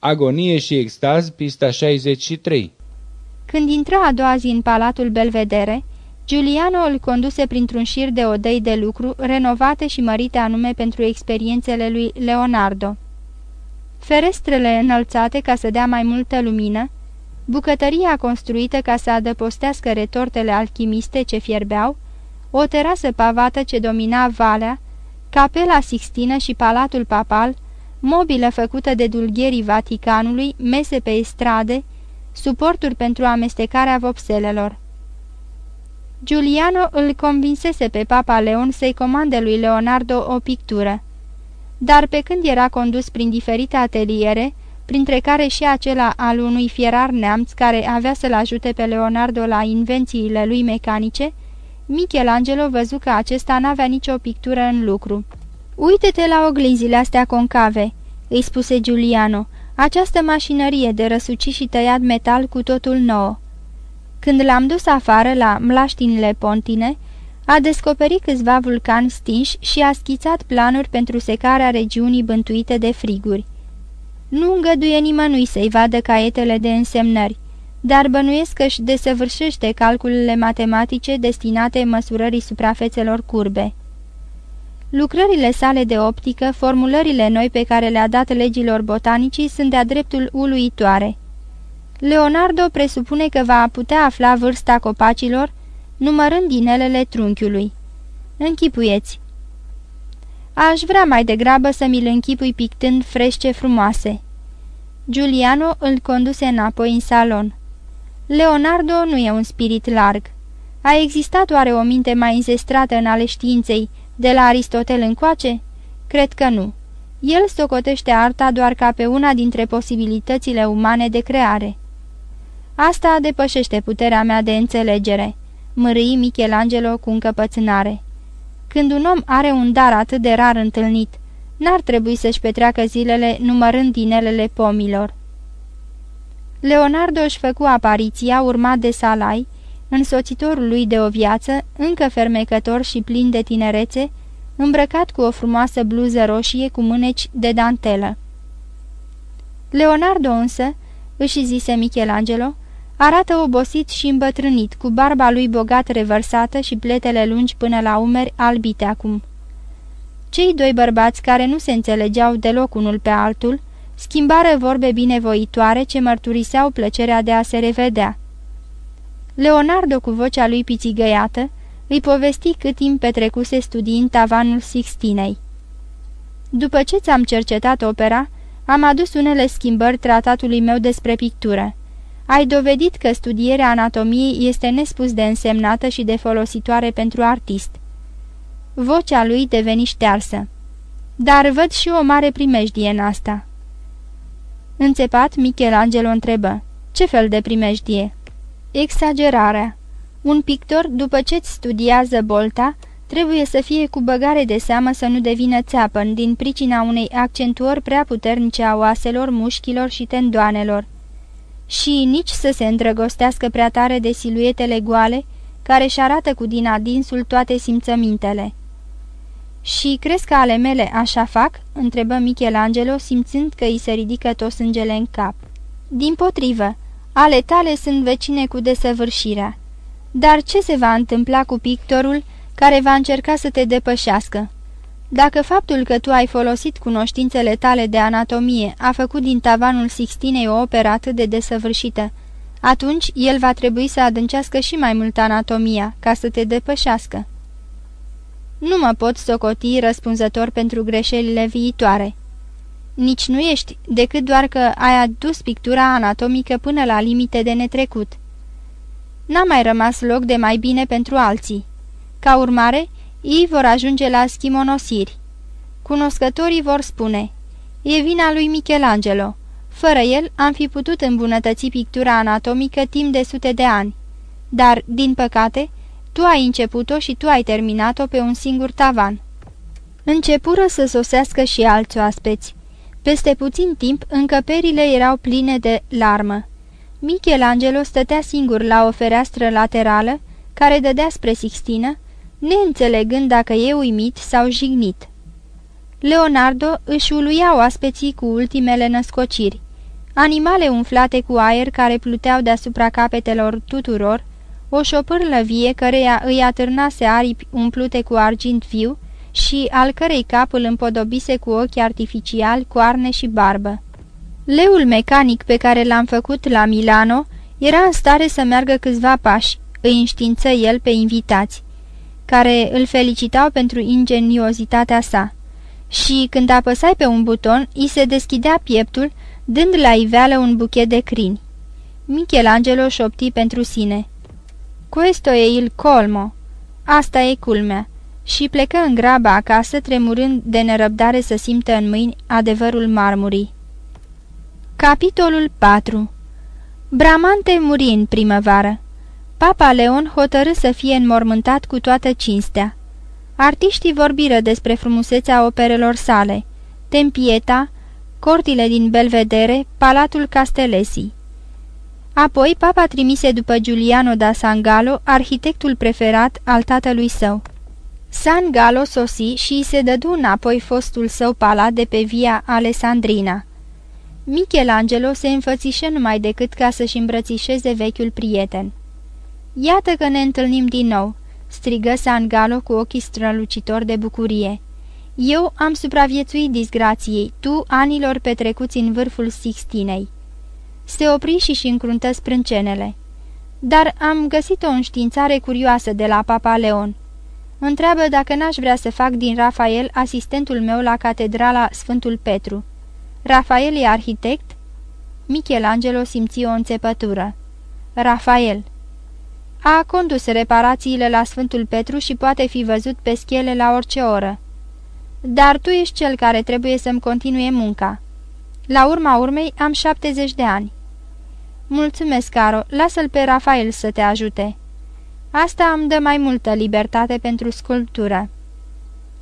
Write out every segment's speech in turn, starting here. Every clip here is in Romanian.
Agonie și extaz, pista 63 Când intră a doua zi în palatul Belvedere, Giuliano îl conduse printr-un șir de odăi de lucru, renovate și mărite anume pentru experiențele lui Leonardo. Ferestrele înălțate ca să dea mai multă lumină, bucătăria construită ca să adăpostească retortele alchimiste ce fierbeau, o terasă pavată ce domina valea, capela Sixtină și palatul papal, mobilă făcută de dulgherii Vaticanului, mese pe estrade, suporturi pentru amestecarea vopselelor. Giuliano îl convinsese pe Papa Leon să-i comande lui Leonardo o pictură. Dar pe când era condus prin diferite ateliere, printre care și acela al unui fierar neamț care avea să-l ajute pe Leonardo la invențiile lui mecanice, Michelangelo văzu că acesta n-avea nicio pictură în lucru. Uite-te la oglinzile astea concave," îi spuse Giuliano, această mașinărie de răsuci și tăiat metal cu totul nou." Când l-am dus afară la mlaștinile pontine, a descoperit câțiva vulcani stinși și a schițat planuri pentru secarea regiunii bântuite de friguri. Nu îngăduie nimănui să-i vadă caietele de însemnări, dar bănuiesc că își desăvârșește calculele matematice destinate măsurării suprafețelor curbe. Lucrările sale de optică, formulările noi pe care le-a dat legilor botanicii sunt de-a dreptul uluitoare. Leonardo presupune că va putea afla vârsta copacilor numărând inelele trunchiului. Închipuieți! Aș vrea mai degrabă să mi-l închipui pictând frește frumoase. Giuliano îl conduse înapoi în salon. Leonardo nu e un spirit larg. A existat oare o minte mai înzestrată în ale științei de la Aristotel încoace? Cred că nu. El stocotește arta doar ca pe una dintre posibilitățile umane de creare. Asta depășește puterea mea de înțelegere, mărâi Michelangelo cu încăpățânare. Când un om are un dar atât de rar întâlnit, n-ar trebui să-și petreacă zilele numărând dinelele pomilor. Leonardo își făcu apariția urmat de Salai, însoțitorul lui de o viață, încă fermecător și plin de tinerețe, îmbrăcat cu o frumoasă bluză roșie cu mâneci de dantelă. Leonardo însă, își zise Michelangelo, arată obosit și îmbătrânit, cu barba lui bogat revărsată și pletele lungi până la umeri albite acum. Cei doi bărbați care nu se înțelegeau deloc unul pe altul, schimbară vorbe binevoitoare ce mărturiseau plăcerea de a se revedea. Leonardo, cu vocea lui pițigăiată, îi povesti cât timp petrecuse studiind tavanul Sixtinei. După ce ți-am cercetat opera, am adus unele schimbări tratatului meu despre pictură. Ai dovedit că studierea anatomiei este nespus de însemnată și de folositoare pentru artist. Vocea lui deveni ștearsă. Dar văd și o mare primejdie în asta. Înțepat, Michelangelo întrebă. Ce fel de primejdie? Exagerarea. Un pictor, după ce-ți studiază bolta, trebuie să fie cu băgare de seamă să nu devină țeapăn din pricina unei accentuări prea puternice a oaselor, mușchilor și tendoanelor. Și nici să se îndrăgostească prea tare de siluetele goale, care își arată cu din adinsul toate simțămintele. Și crezi că ale mele așa fac?" întrebă Michelangelo, simțând că îi se ridică tot sângele în cap. Din potrivă, ale tale sunt vecine cu desăvârșirea. Dar ce se va întâmpla cu pictorul care va încerca să te depășească? Dacă faptul că tu ai folosit cunoștințele tale de anatomie a făcut din tavanul Sixtinei o operă atât de desăvârșită, atunci el va trebui să adâncească și mai mult anatomia ca să te depășească. Nu mă pot socoti răspunzător pentru greșelile viitoare. Nici nu ești, decât doar că ai adus pictura anatomică până la limite de netrecut. N-a mai rămas loc de mai bine pentru alții. Ca urmare, ei vor ajunge la schimonosiri. Cunoscătorii vor spune, e vina lui Michelangelo. Fără el am fi putut îmbunătăți pictura anatomică timp de sute de ani. Dar, din păcate, tu ai început-o și tu ai terminat-o pe un singur tavan. Începură să sosească și alți oaspeți. Peste puțin timp, încăperile erau pline de larmă. Michelangelo stătea singur la o fereastră laterală, care dădea spre Sixtină, neînțelegând dacă e uimit sau jignit. Leonardo își uluia oaspeții cu ultimele născociri. animale umflate cu aer care pluteau deasupra capetelor tuturor, o șopârlă vie căreia îi atârnase aripi umplute cu argint viu și al cărei cap îl împodobise cu ochi artificiali, coarne și barbă. Leul mecanic pe care l-am făcut la Milano era în stare să meargă câțiva pași, îi înștiință el pe invitați, care îl felicitau pentru ingeniozitatea sa. Și când apăsai pe un buton, îi se deschidea pieptul, dând la iveală un buchet de crini. Michelangelo șopti pentru sine. Questo e il colmo. Asta e culmea. Și plecă în grabă acasă, tremurând de nerăbdare să simtă în mâini adevărul marmurii. Capitolul 4 Bramante muri în primăvară. Papa Leon hotărâ să fie înmormântat cu toată cinstea. Artiștii vorbiră despre frumusețea operelor sale, Tempieta, cortile din Belvedere, Palatul Castelesi. Apoi papa trimise după Giuliano da Sangalo, arhitectul preferat al tatălui său. San Galo sosi și se dădu înapoi fostul său palat de pe via Alessandrina. Michelangelo se înfățișă numai decât ca să-și îmbrățișeze vechiul prieten. Iată că ne întâlnim din nou!" strigă San Galo cu ochii strălucitori de bucurie. Eu am supraviețuit disgrației, tu anilor petrecuți în vârful Sixtinei." Se opri și-și încruntă sprâncenele. Dar am găsit o înștiințare curioasă de la Papa Leon. Întreabă dacă n-aș vrea să fac din Rafael asistentul meu la catedrala Sfântul Petru. Rafael e arhitect? Michelangelo simți o înțepătură. Rafael A condus reparațiile la Sfântul Petru și poate fi văzut pe schele la orice oră. Dar tu ești cel care trebuie să-mi continue munca. La urma urmei am 70 de ani. Mulțumesc, Caro, lasă-l pe Rafael să te ajute. Asta îmi dă mai multă libertate pentru sculptură.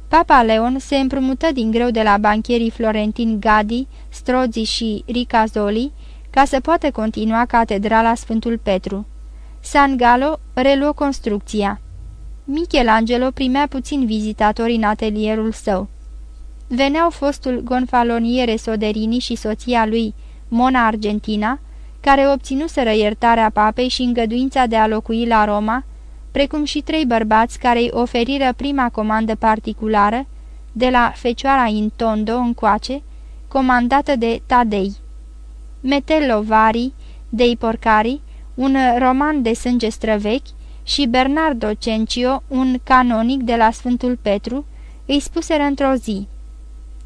Papa Leon se împrumută din greu de la bancherii florentini Gadi, Strozzi și Ricazoli ca să poată continua catedrala Sfântul Petru. San Galo reluă construcția. Michelangelo primea puțin vizitatori în atelierul său. Veneau fostul gonfaloniere Soderini și soția lui, Mona Argentina, care obținuseră iertarea papei și îngăduința de a locui la Roma, precum și trei bărbați care îi oferiră prima comandă particulară, de la Fecioara Intondo încoace, comandată de Tadei. Metello Vari, dei Porcari, un roman de sânge străvechi, și Bernardo Cencio, un canonic de la Sfântul Petru, îi spuseră într-o zi.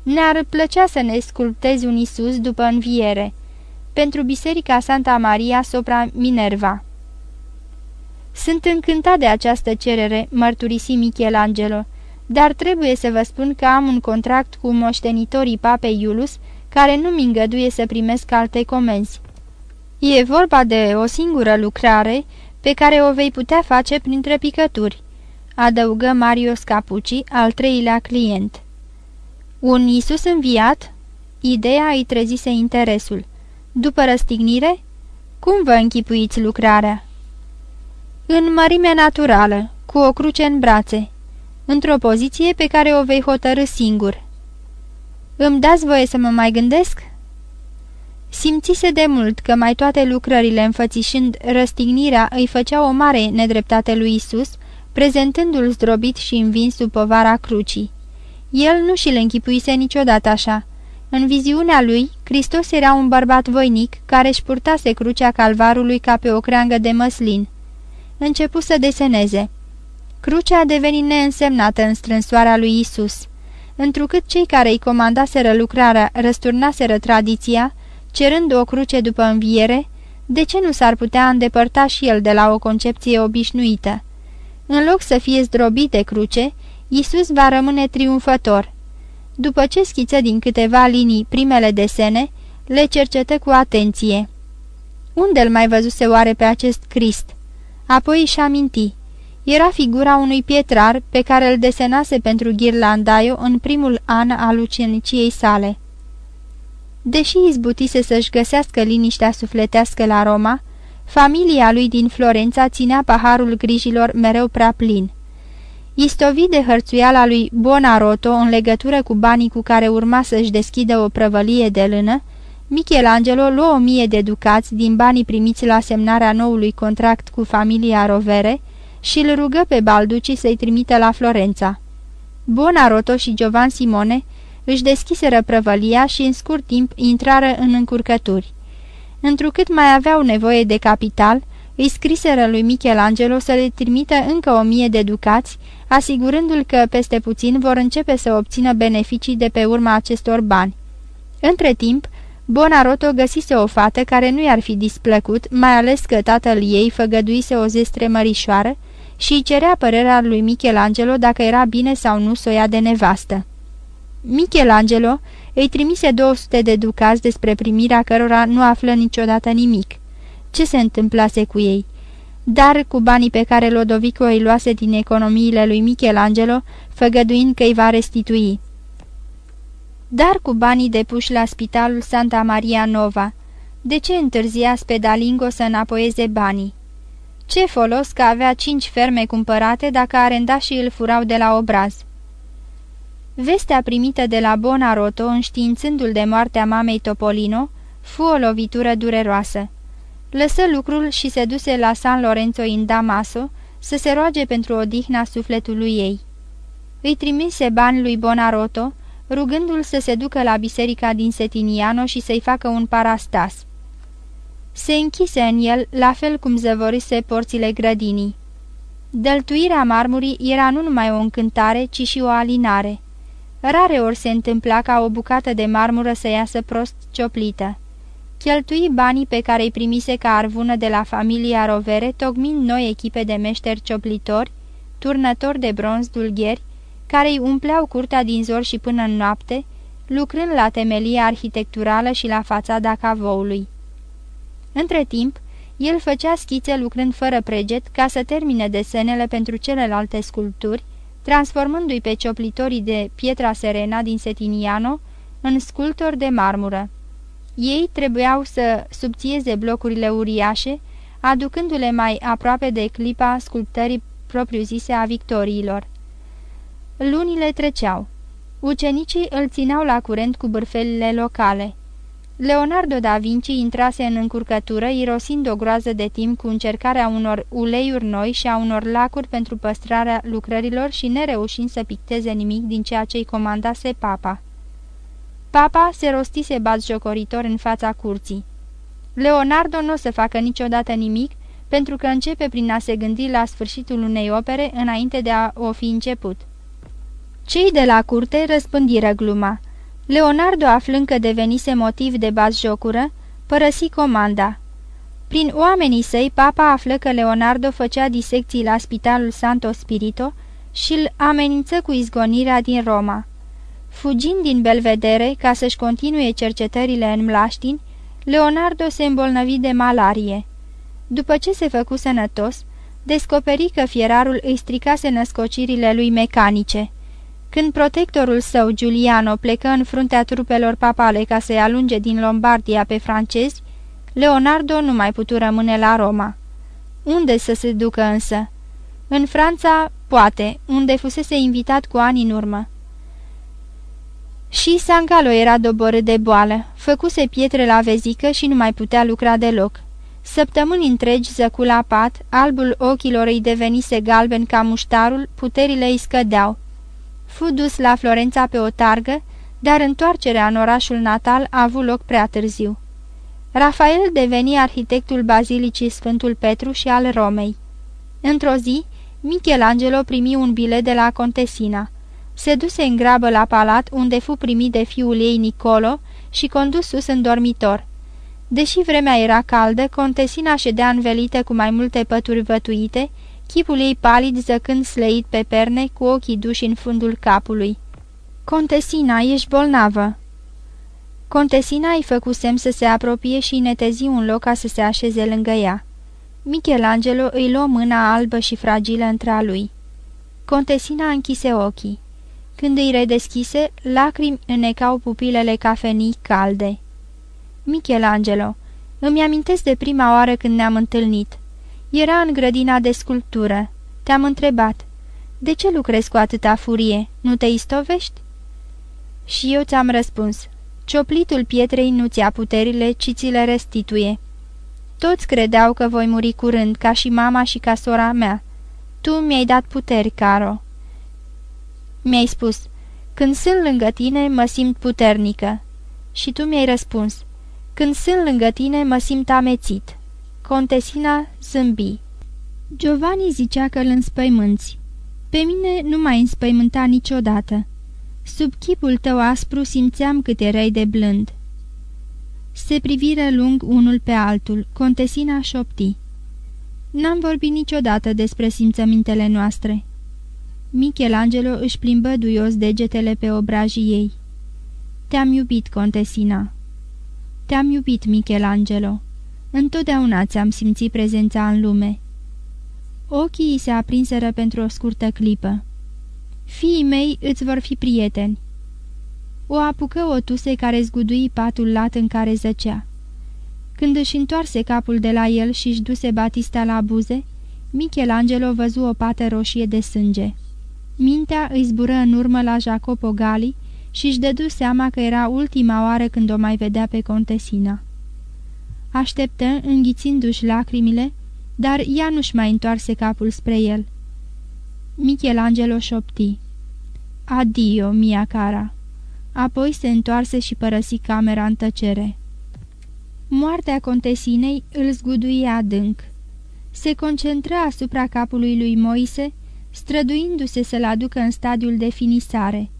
Ne-ar plăcea să ne sculptezi un Isus după înviere, pentru Biserica Santa Maria sopra Minerva. Sunt încântat de această cerere, mărturisi Michelangelo, dar trebuie să vă spun că am un contract cu moștenitorii papei Iulus, care nu mi îngăduie să primesc alte comenzi. E vorba de o singură lucrare pe care o vei putea face printre picături, adăugă Mario Scapucci, al treilea client. Un Isus înviat? Ideea îi trezise interesul. După răstignire? Cum vă închipuiți lucrarea? În mărime naturală, cu o cruce în brațe, într-o poziție pe care o vei hotărâ singur. Îmi dați voie să mă mai gândesc?" Simțise de mult că mai toate lucrările înfățișând răstignirea îi făceau o mare nedreptate lui Isus, prezentându-l zdrobit și învins sub povara crucii. El nu și-l închipuise niciodată așa. În viziunea lui, Hristos era un bărbat voinic care își purtase crucea calvarului ca pe o creangă de măslin începu să deseneze. Crucea a devenit neînsemnată în strânsoarea lui Isus. Întrucât cei care îi comandaseră lucrarea răsturnaseră tradiția, cerând o cruce după înviere, de ce nu s-ar putea îndepărta și el de la o concepție obișnuită? În loc să fie zdrobit de cruce, Isus va rămâne triumfător. După ce schiță din câteva linii primele desene, le cercetă cu atenție. Unde îl mai văzuse oare pe acest Crist? Apoi își aminti. Era figura unui pietrar pe care îl desenase pentru Ghirlandaio în primul an al uceniciei sale. Deși izbutise să-și găsească liniștea sufletească la Roma, familia lui din Florența ținea paharul grijilor mereu prea plin. Istovit de hărțuiala lui Bonaroto în legătură cu banii cu care urma să-și deschidă o prăvălie de lână, Michelangelo luă o mie de ducați din banii primiți la semnarea noului contract cu familia Rovere și îl rugă pe Balduci să-i trimită la Florența. Buonarotto și Giovan Simone își deschiseră prăvălia și în scurt timp intrară în încurcături. Întrucât mai aveau nevoie de capital, îi scriseră lui Michelangelo să le trimită încă o mie de ducați, asigurându-l că peste puțin vor începe să obțină beneficii de pe urma acestor bani. Între timp, Bonarotto găsise o fată care nu i-ar fi displăcut, mai ales că tatăl ei făgăduise o zestre mărișoară și îi cerea părerea lui Michelangelo dacă era bine sau nu să o ia de nevastă. Michelangelo îi trimise 200 de ducați despre primirea cărora nu află niciodată nimic. Ce se întâmplase cu ei? Dar cu banii pe care Lodovico îi luase din economiile lui Michelangelo, făgăduind că îi va restitui dar cu banii depuși la spitalul Santa Maria Nova. De ce întârzia Spedalingo să înapoieze banii? Ce folos că avea cinci ferme cumpărate dacă arenda și îl furau de la obraz? Vestea primită de la Bonaroto, înștiințându-l de moartea mamei Topolino, fu o lovitură dureroasă. Lăsă lucrul și se duse la San Lorenzo in Damaso să se roage pentru odihna sufletului ei. Îi trimise bani lui Bonaroto, rugându-l să se ducă la biserica din Setiniano și să-i facă un parastas. Se închise în el, la fel cum zăvorise porțile grădinii. Dăltuirea marmurii era nu numai o încântare, ci și o alinare. Rare ori se întâmpla ca o bucată de marmură să iasă prost cioplită. Cheltui banii pe care îi primise ca arvună de la familia Rovere, tocmind noi echipe de meșteri cioplitori, turnători de bronz dulgheri, care îi umpleau curtea din zor și până în noapte, lucrând la temelia arhitecturală și la fațada cavoului. Între timp, el făcea schițe lucrând fără preget ca să termine desenele pentru celelalte sculpturi, transformându-i pe cioplitorii de Pietra Serena din Setiniano în sculptori de marmură. Ei trebuiau să subțieze blocurile uriașe, aducându-le mai aproape de clipa sculptării propriu-zise a victoriilor. Lunile treceau. Ucenicii îl țineau la curent cu bârfelile locale. Leonardo da Vinci intrase în încurcătură, irosind o groază de timp cu încercarea unor uleiuri noi și a unor lacuri pentru păstrarea lucrărilor și nereușind să picteze nimic din ceea ce-i comandase papa. Papa se rostise batjocoritor în fața curții. Leonardo nu o să facă niciodată nimic, pentru că începe prin a se gândi la sfârșitul unei opere înainte de a o fi început. Cei de la curte răspândiră gluma. Leonardo, aflând că devenise motiv de jocură, părăsi comanda. Prin oamenii săi, papa află că Leonardo făcea disecții la spitalul Santo Spirito și îl amenință cu izgonirea din Roma. Fugind din Belvedere ca să-și continue cercetările în Mlaștin, Leonardo se îmbolnăvi de malarie. După ce se făcu sănătos, descoperi că fierarul îi stricase născocirile lui mecanice. Când protectorul său, Giuliano, plecă în fruntea trupelor papale ca să-i alunge din Lombardia pe francezi, Leonardo nu mai putu rămâne la Roma. Unde să se ducă însă? În Franța, poate, unde fusese invitat cu ani în urmă. Și Sangalo era doborât de boală, făcuse pietre la vezică și nu mai putea lucra deloc. Săptămâni întregi zăcu la pat, albul ochilor îi devenise galben ca muștarul, puterile îi scădeau. Fu dus la Florența pe o targă, dar întoarcerea în orașul natal a avut loc prea târziu. Rafael deveni arhitectul Bazilicii Sfântul Petru și al Romei. Într-o zi, Michelangelo primi un bilet de la Contesina. Se duse în grabă la palat, unde fu primit de fiul ei Nicolo și condus sus în dormitor. Deși vremea era caldă, Contesina ședea învelită cu mai multe pături vătuite, chipul ei palid zăcând slăit pe perne, cu ochii duși în fundul capului. Contesina, ești bolnavă!" Contesina îi făcu semn să se apropie și netezi un loc ca să se așeze lângă ea. Michelangelo îi luă mâna albă și fragilă între a lui. Contesina închise ochii. Când îi redeschise, lacrimi înnecau pupilele cafenii calde. Michelangelo, îmi amintesc de prima oară când ne-am întâlnit. Era în grădina de sculptură. Te-am întrebat. De ce lucrezi cu atâta furie? Nu te istovești?" Și eu ți-am răspuns. Cioplitul pietrei nu ți-a puterile, ci ți le restituie. Toți credeau că voi muri curând, ca și mama și ca sora mea. Tu mi-ai dat puteri, Caro. Mi-ai spus, când sunt lângă tine, mă simt puternică. Și tu mi-ai răspuns, când sunt lângă tine, mă simt amețit. Contesina zâmbi. Giovanni zicea că îl înspăimânți. Pe mine nu m-ai înspăimântat niciodată. Sub chipul tău aspru simțeam cât erai de blând. Se priviră lung unul pe altul, contesina șopti. N-am vorbit niciodată despre simțămintele noastre. Michelangelo își plimbă duios degetele pe obrajii ei. Te-am iubit, contesina. Te-am iubit, Michelangelo. Întotdeauna ți-am simțit prezența în lume. Ochii se aprinseră pentru o scurtă clipă. Fiii mei îți vor fi prieteni. O apucă o tuse care zgudui patul lat în care zăcea. Când își întoarse capul de la el și își duse Batista la buze, Michelangelo văzu o pată roșie de sânge. Mintea îi zbură în urmă la Jacopo Gali și își dădu seama că era ultima oară când o mai vedea pe contesina. Așteptă, înghițindu-și lacrimile, dar ea nu-și mai întoarse capul spre el. Michelangelo șopti. Adio, mia cara. Apoi se întoarse și părăsi camera în tăcere. Moartea contesinei îl zguduie adânc. Se concentra asupra capului lui Moise, străduindu-se să-l aducă în stadiul de finisare.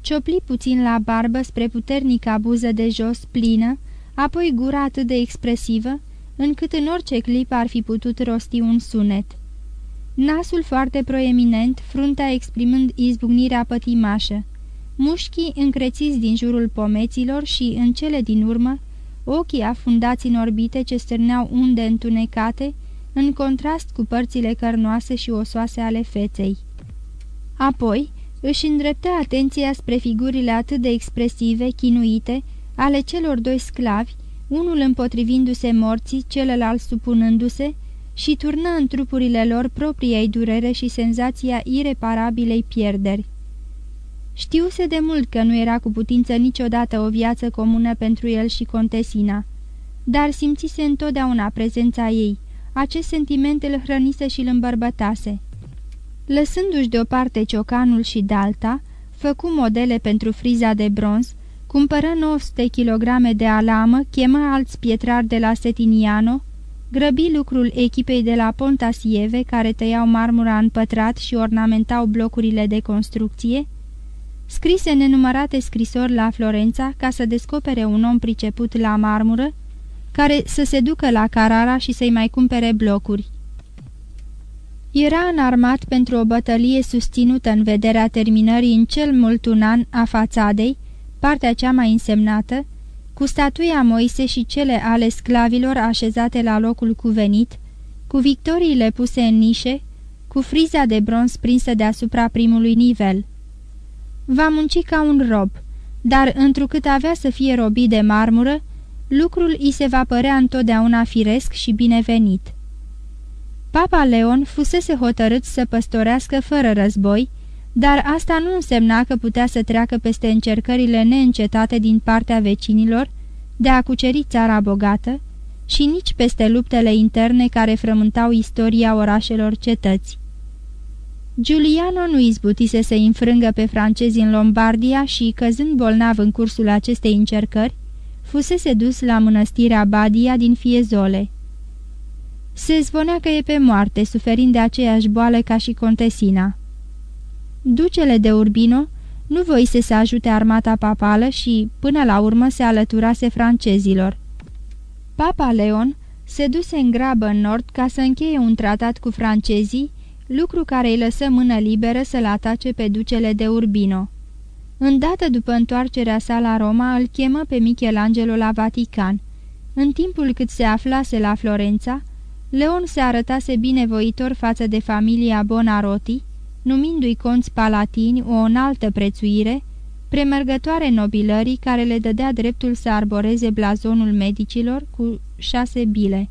Ciopli puțin la barbă spre puternica buză de jos plină, apoi gura atât de expresivă, încât în orice clip ar fi putut rosti un sunet. Nasul foarte proeminent, fruntea exprimând izbucnirea pătimașă, mușchii încrețiți din jurul pomeților și, în cele din urmă, ochii afundați în orbite ce stârneau unde întunecate, în contrast cu părțile cărnoase și osoase ale feței. Apoi își îndreptă atenția spre figurile atât de expresive, chinuite, ale celor doi sclavi, unul împotrivindu-se morții, celălalt supunându-se, și turnă în trupurile lor propriei durere și senzația ireparabilei pierderi. Știuse de mult că nu era cu putință niciodată o viață comună pentru el și contesina, dar simțise întotdeauna prezența ei, acest sentiment îl hrănise și îl îmbărbătase. Lăsându-și deoparte ciocanul și dalta, făcu modele pentru friza de bronz, cumpără 900 kg de alamă, chemă alți pietrari de la Setiniano, grăbi lucrul echipei de la Pontasieve, care tăiau marmura în pătrat și ornamentau blocurile de construcție, scrise nenumărate scrisori la Florența ca să descopere un om priceput la marmură, care să se ducă la Carara și să-i mai cumpere blocuri. Era înarmat pentru o bătălie susținută în vederea terminării în cel mult un an a fațadei, partea cea mai însemnată, cu statuia Moise și cele ale sclavilor așezate la locul cuvenit, cu victoriile puse în nișe, cu friza de bronz prinsă deasupra primului nivel. Va munci ca un rob, dar întrucât avea să fie robit de marmură, lucrul îi se va părea întotdeauna firesc și binevenit. Papa Leon fusese hotărât să păstorească fără război, dar asta nu însemna că putea să treacă peste încercările neîncetate din partea vecinilor de a cuceri țara bogată și nici peste luptele interne care frământau istoria orașelor cetăți. Giuliano nu izbutise să înfrângă pe francezi în Lombardia și, căzând bolnav în cursul acestei încercări, fusese dus la mănăstirea Badia din Fiezole. Se zvonea că e pe moarte, suferind de aceeași boală ca și contesina. Ducele de Urbino nu voise să ajute armata papală și, până la urmă, se alăturase francezilor. Papa Leon se duse în grabă în nord ca să încheie un tratat cu francezii, lucru care îi lăsă mână liberă să-l atace pe ducele de Urbino. Îndată după întoarcerea sa la Roma, îl chemă pe Michelangelo la Vatican. În timpul cât se aflase la Florența, Leon se arătase binevoitor față de familia Bonarotti, numindu-i conți palatini o înaltă prețuire, premergătoare nobilării care le dădea dreptul să arboreze blazonul medicilor cu șase bile.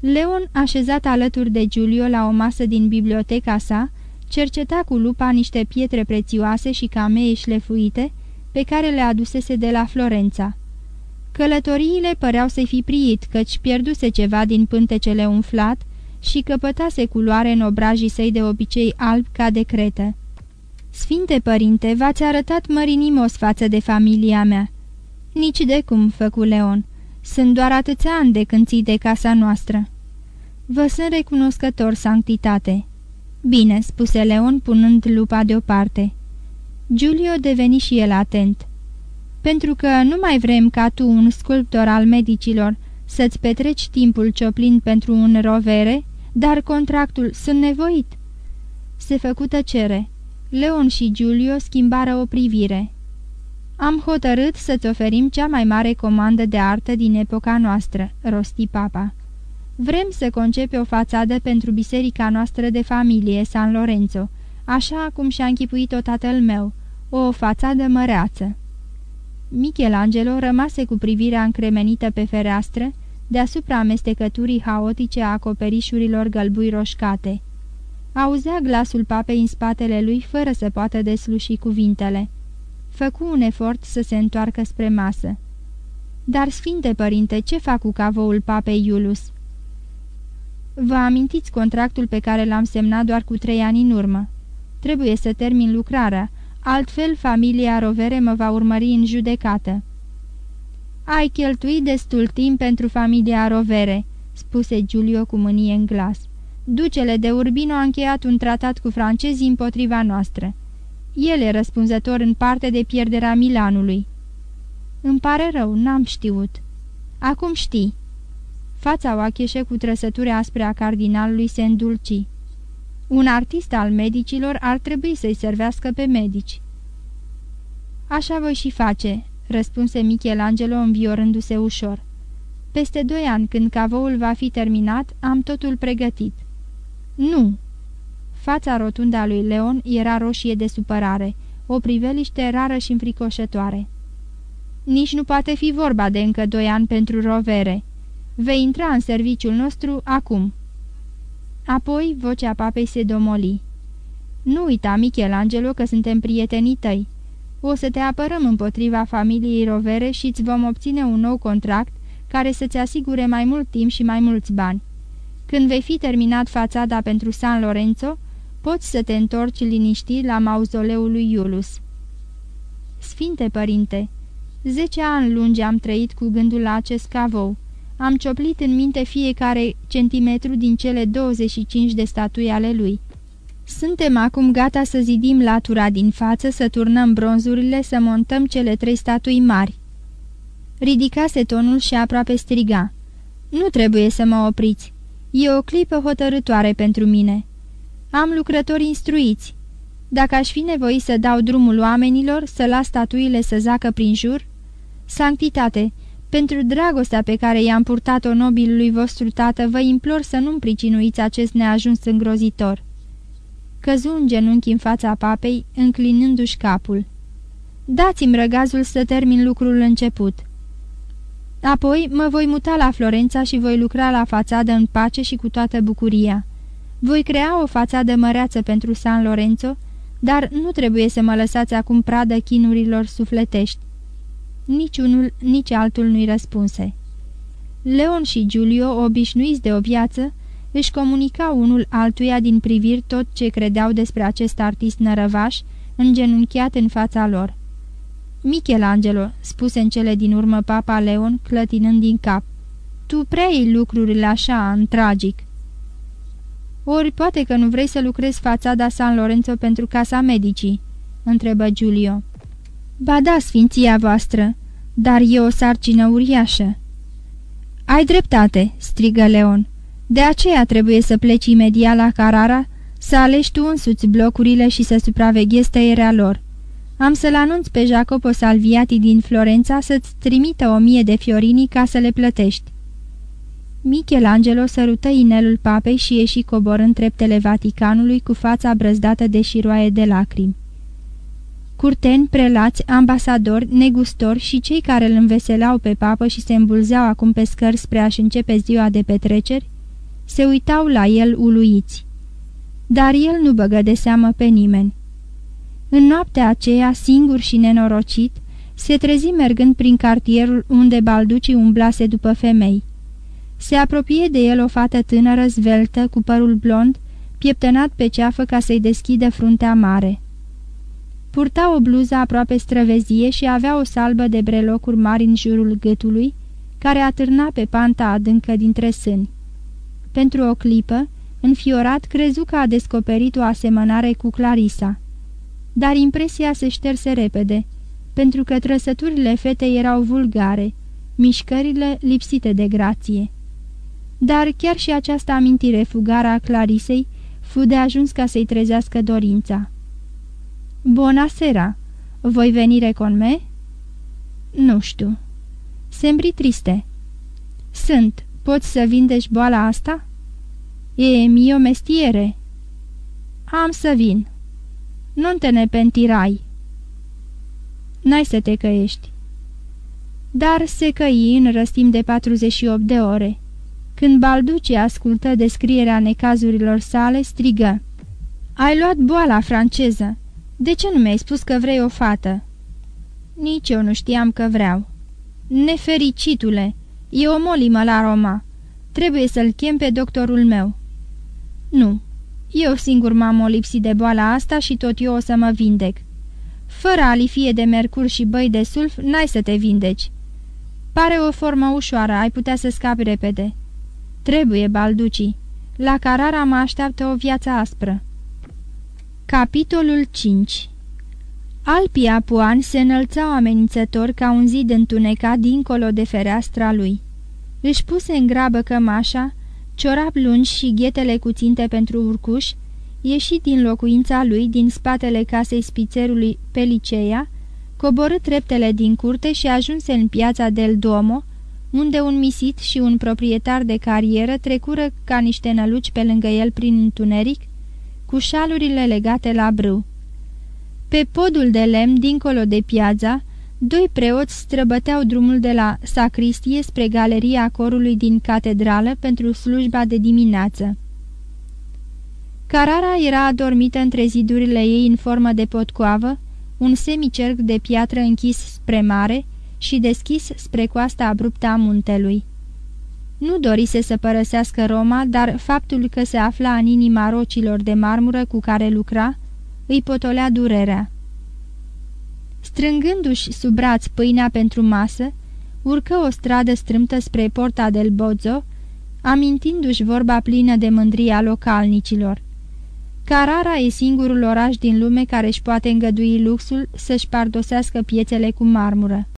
Leon, așezat alături de Giulio la o masă din biblioteca sa, cerceta cu lupa niște pietre prețioase și camee șlefuite, pe care le adusese de la Florența. Călătoriile păreau să-i fi priit, căci pierduse ceva din pântecele umflat și căpătase culoare în obrajii săi de obicei alb ca de cretă. Sfinte părinte, v-ați arătat mărinimos față de familia mea." Nici de cum," făcu Leon. Sunt doar atâția ani de când ții de casa noastră." Vă sunt recunoscător, sanctitate." Bine," spuse Leon, punând lupa deoparte. Giulio deveni și el atent. Pentru că nu mai vrem ca tu, un sculptor al medicilor, să-ți petreci timpul cioplin pentru un rovere, dar contractul sunt nevoit." Se făcu tăcere. Leon și Giulio schimbară o privire. Am hotărât să-ți oferim cea mai mare comandă de artă din epoca noastră," rosti papa. Vrem să concepe o fațadă pentru biserica noastră de familie, San Lorenzo, așa cum și-a închipuit-o tatăl meu, o fațadă măreață." Michelangelo rămase cu privirea încremenită pe fereastră, deasupra amestecăturii haotice a acoperișurilor gălbui roșcate. Auzea glasul papei în spatele lui fără să poată desluși cuvintele. Făcu un efort să se întoarcă spre masă. Dar, Sfinte Părinte, ce fac cu cavoul papei Iulus?" Vă amintiți contractul pe care l-am semnat doar cu trei ani în urmă? Trebuie să termin lucrarea, altfel familia Rovere mă va urmări în judecată." Ai cheltuit destul timp pentru familia Rovere," spuse Giulio cu mânie în glas. Ducele de Urbino a încheiat un tratat cu francezii împotriva noastră. El e răspunzător în parte de pierderea Milanului." Îmi pare rău, n-am știut." Acum știi." Fața oacheșe cu trăsături aspre a cardinalului se îndulci. Un artist al medicilor ar trebui să-i servească pe medici." Așa voi și face," răspunse Michelangelo înviorându-se ușor. Peste doi ani, când cavoul va fi terminat, am totul pregătit." Nu!" Fața rotundă a lui Leon era roșie de supărare, o priveliște rară și înfricoșătoare. Nici nu poate fi vorba de încă doi ani pentru rovere. Vei intra în serviciul nostru acum." Apoi vocea papei se domoli. Nu uita, Michelangelo, că suntem prietenii tăi. O să te apărăm împotriva familiei Rovere și îți vom obține un nou contract care să-ți asigure mai mult timp și mai mulți bani. Când vei fi terminat fațada pentru San Lorenzo, poți să te întorci liniștit la mauzoleul lui Iulus. Sfinte părinte, zece ani lungi am trăit cu gândul la acest cavou. Am cioplit în minte fiecare centimetru din cele 25 de statui ale lui. Suntem acum gata să zidim latura din față, să turnăm bronzurile, să montăm cele trei statui mari. Ridicase tonul și aproape striga. Nu trebuie să mă opriți. E o clipă hotărătoare pentru mine. Am lucrători instruiți. Dacă aș fi nevoit să dau drumul oamenilor, să las statuile să zacă prin jur? Sanctitate, pentru dragostea pe care i-am purtat-o nobilului vostru tată, vă implor să nu-mi pricinuiți acest neajuns îngrozitor." Căzu în genunchi în fața papei, înclinându-și capul. Dați-mi răgazul să termin lucrul început." Apoi mă voi muta la Florența și voi lucra la fațadă în pace și cu toată bucuria. Voi crea o fațadă măreață pentru San Lorenzo, dar nu trebuie să mă lăsați acum pradă chinurilor sufletești. Niciunul, nici altul nu-i răspunse. Leon și Giulio, obișnuiți de o viață, își comunicau unul altuia din priviri tot ce credeau despre acest artist nărăvaș, îngenunchiat în fața lor. Michelangelo, spuse în cele din urmă papa Leon, clătinând din cap, tu prea lucrurile așa, în tragic. Ori poate că nu vrei să lucrezi fațada San Lorenzo pentru casa medicii?" întrebă Giulio. Ba da, sfinția voastră, dar e o sarcină uriașă." Ai dreptate," strigă Leon. De aceea trebuie să pleci imediat la Carara, să alegi tu însuți blocurile și să supraveghezi tăierea lor. Am să-l anunț pe Jacopo Salviati din Florența să-ți trimită o mie de fiorini ca să le plătești." Michelangelo sărută inelul papei și ieși coborând treptele Vaticanului cu fața brăzdată de șiroaie de lacrimi. Curteni, prelați, ambasadori, negustori și cei care îl înveselau pe papă și se îmbulzeau acum pe scări spre a-și începe ziua de petreceri, se uitau la el uluiți. Dar el nu băgă de seamă pe nimeni. În noaptea aceea, singur și nenorocit, se trezi mergând prin cartierul unde Balducii umblase după femei. Se apropie de el o fată tânără, zveltă, cu părul blond, pieptănat pe ceafă ca să-i deschidă fruntea mare. Purta o bluză aproape străvezie și avea o salbă de brelocuri mari în jurul gâtului, care atârna pe panta adâncă dintre sâni. Pentru o clipă, înfiorat, crezu că a descoperit o asemănare cu Clarisa. Dar impresia se șterse repede, pentru că trăsăturile fetei erau vulgare, mișcările lipsite de grație. Dar chiar și această amintire fugară a Clarisei fu de ajuns ca să-i trezească dorința. Bona sera! Voi venire con me?" Nu știu." Sembri triste." Sunt. Poți să vindești boala asta?" E mio mestiere." Am să vin." Nu te ne pentirai." N-ai să te căiești." Dar se căi în răstim de 48 de ore. Când Balduce ascultă descrierea necazurilor sale, strigă. Ai luat boala franceză. De ce nu mi-ai spus că vrei o fată?" Nici eu nu știam că vreau." Nefericitule, e o molimă la Roma. Trebuie să-l chem pe doctorul meu." Nu, eu singur m-am olipsit de boala asta și tot eu o să mă vindec. Fără alifie de mercur și băi de sulf, n-ai să te vindeci. Pare o formă ușoară, ai putea să scapi repede." Trebuie, Balduci. La Carara mă așteaptă o viață aspră." Capitolul 5 Alpii apuani se înălțau amenințător ca un zid întunecat dincolo de fereastra lui. Își puse în grabă cămașa, ciorap lungi și ghetele cu ținte pentru urcuș, ieși din locuința lui, din spatele casei spițerului Peliceia, coborâ treptele din curte și ajunse în piața del Duomo, unde un misit și un proprietar de carieră trecură ca niște năluci pe lângă el prin întuneric, cu șalurile legate la brâu. Pe podul de lemn, dincolo de piața, doi preoți străbăteau drumul de la sacristie spre galeria corului din catedrală pentru slujba de dimineață. Carara era adormită între zidurile ei în formă de potcoavă, un semicerc de piatră închis spre mare și deschis spre coasta abruptă a muntelui. Nu dorise să părăsească Roma, dar faptul că se afla în inima rocilor de marmură cu care lucra, îi potolea durerea. Strângându-și sub braț pâinea pentru masă, urcă o stradă strâmtă spre Porta del Bozo, amintindu-și vorba plină de mândrie a localnicilor. Carara e singurul oraș din lume care își poate îngădui luxul să-și pardosească piețele cu marmură.